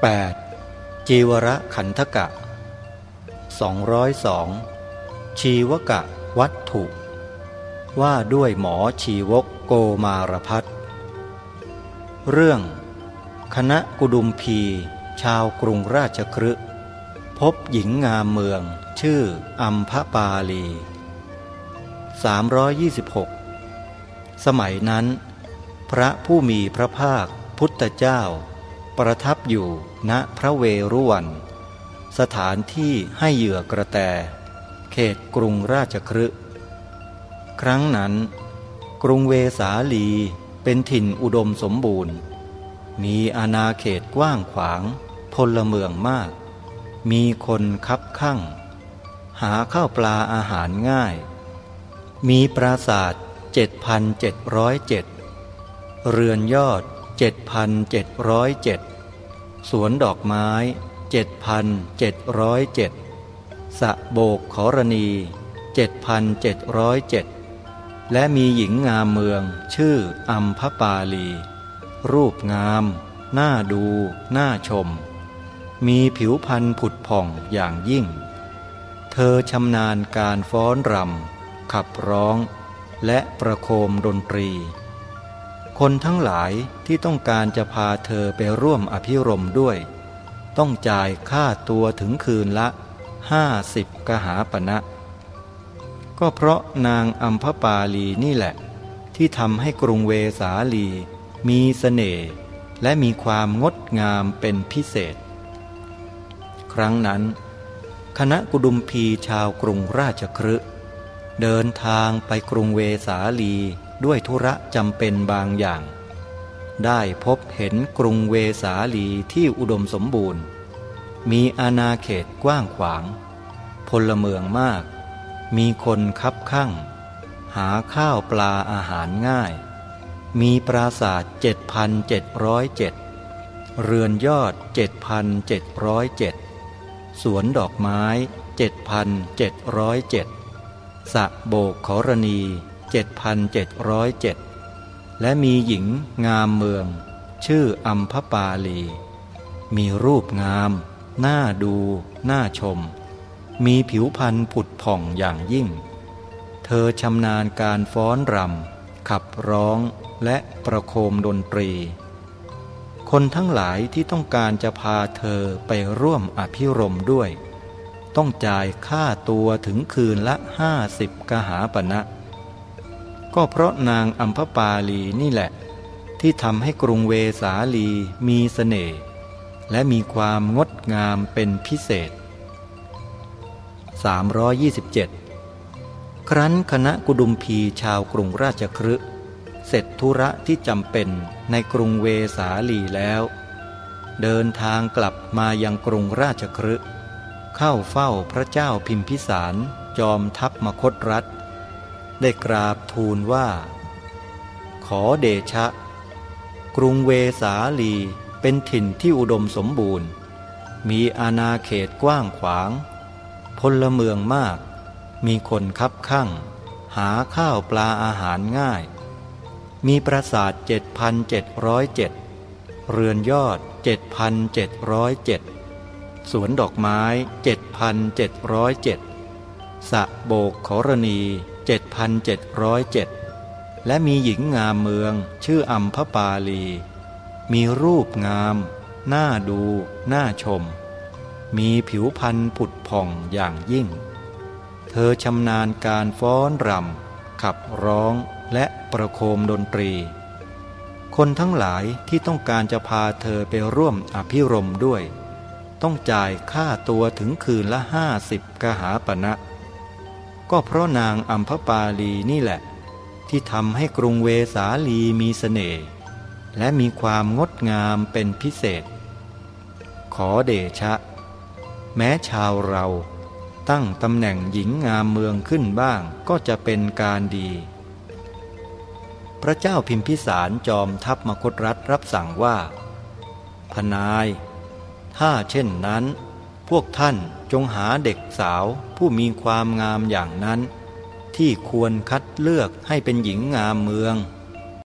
8. จีวรขันธกะ 202 ชีวกะวัตถุ ว่าด้วยหมอชีวกโกมารพัฒเรื่อง คณะกุดุมพี ชาวกรุงราชครึพบหญิงงามเมือง ชื่ออัมพปาลี 326 สมัยนั้น พระผู้มีพระภาคพุทธเจ้า ประทับอยู่ณพระเวรุวัน สถานที่ให้เหยื่อกระแต เขตกรุงราชครึครั้งนั้น กรุงเวสาลีเป็นถิ่นอุดมสมบูรณ์ มีอาณาเขตกว้างขวาง พลเมืองมาก มีคนคับข้างหาข้าวปลาอาหารง่าย มีปราสาท 7,707 เรือนยอด 7,707 สวนดอกไม้เจ็ดพันเจ็ดร้อยเจ็ดสะโบกขรณีเจ็ดพันเจ็ดร้อยเจ็ดและมีหญิงงามเมืองชื่ออัมพปาลี รูปงาม น่าดู น่าชม มีผิวพรรณผุดผ่องอย่างยิ่ง เธอชำนาญการฟ้อนรำขับร้อง และประโคมดนตรี คนทั้งหลายที่ต้องการจะพาเธอไปร่วมอภิรมด้วย ต้องจ่ายค่าตัวถึงคืนละห้าสิบกหาปณะก็เพราะนางอัมพปาลีนี่แหละ ที่ทำให้กรุงเวสาลี มีสเสน่ห์และมีความงดงามเป็นพิเศษ ครั้งนั้น คณะกุดุมพีชาวกรุงราชครึเดินทางไปกรุงเวสาลี ด้วยธุระจำเป็นบางอย่าง ได้พบเห็นกรุงเวสาลีที่อุดมสมบูรณ์ มีอาณาเขตกว้างขวาง พลเมืองมาก มีคนคับข้างหาข้าวปลาอาหารง่าย มีปราสาทเจ็ดพันเจ็ดร้อยเจ็ดเรือนยอดเจ็ดพันเจ็ดร้อยเจ็ดสวนดอกไม้เจ็ดพันเจ็ดร้อยเจ็ดสะโบกขรณี 7,707 และมีหญิงงามเมือง ชื่ออัมพปาลี มีรูปงาม น่าดู น่าชม มีผิวพรรณผุดผ่องอย่างยิ่ง เธอชำนาญการฟ้อนรำ ขับร้องและประโคมดนตรี คนทั้งหลายที่ต้องการจะพาเธอไปร่วมอภิรมด้วยต้องจ่ายค่าตัวถึงคืนละห้าสิบกหาปณะนะ ก็เพราะนางอัมพปาลีนี่แหละ ที่ทำให้กรุงเวสาลีมีสเสน่ห์และมีความงดงามเป็นพิเศษ 327 ครั้นคณะกุดุมพีชาวกรุงราชครึเสร็จธุระที่จำเป็นในกรุงเวสาลีแล้ว เดินทางกลับมายังกรุงราชครึเข้าเฝ้าพระเจ้าพิมพิสารจอมทัพมคตรัฐ ได้กราบทูลว่า ขอเดชะ กรุงเวสาลีเป็นถิ่นที่อุดมสมบูรณ์ มีอาณาเขตกว้างขวาง พลเมืองมาก มีคนคับข้างหาข้าวปลาอาหารง่าย มีปราสาทเจ็ดพันเจ็ดร้อยเจ็ดเรือนยอดเจ็ดพันเจ็ดร้อยเจ็ดสวนดอกไม้เจ็ดพันเจ็ดร้อยเจ็ดสะโบกขรณี 7,707 และมีหญิงงามเมืองชื่ออัมพปาลี มีรูปงาม น่าดู น่าชม มีผิวพรรณผุดผ่องอย่างยิ่ง เธอชำนาญการฟ้อนรำ ขับร้องและประโคมดนตรี คนทั้งหลายที่ต้องการจะพาเธอไปร่วมอภิรมด้วย ต้องจ่ายค่าตัวถึงคืนละห้าสิบกหาปณะนะ ก็เพราะนางอัมพปาลีนี่แหละ ที่ทำให้กรุงเวสาลีมีสเสน่ห์และมีความงดงามเป็นพิเศษ ขอเดชะ แม้ชาวเราตั้งตำแหน่งหญิงงามเมืองขึ้นบ้างก็จะเป็นการดี พระเจ้าพิมพิสารจอมทัพมคตรัฐรับสั่งว่า พนาย ถ้าเช่นนั้น พวกท่านจงหาเด็กสาวผู้มีความงามอย่างนั้น ที่ควรคัดเลือกให้เป็นหญิงงามเมือง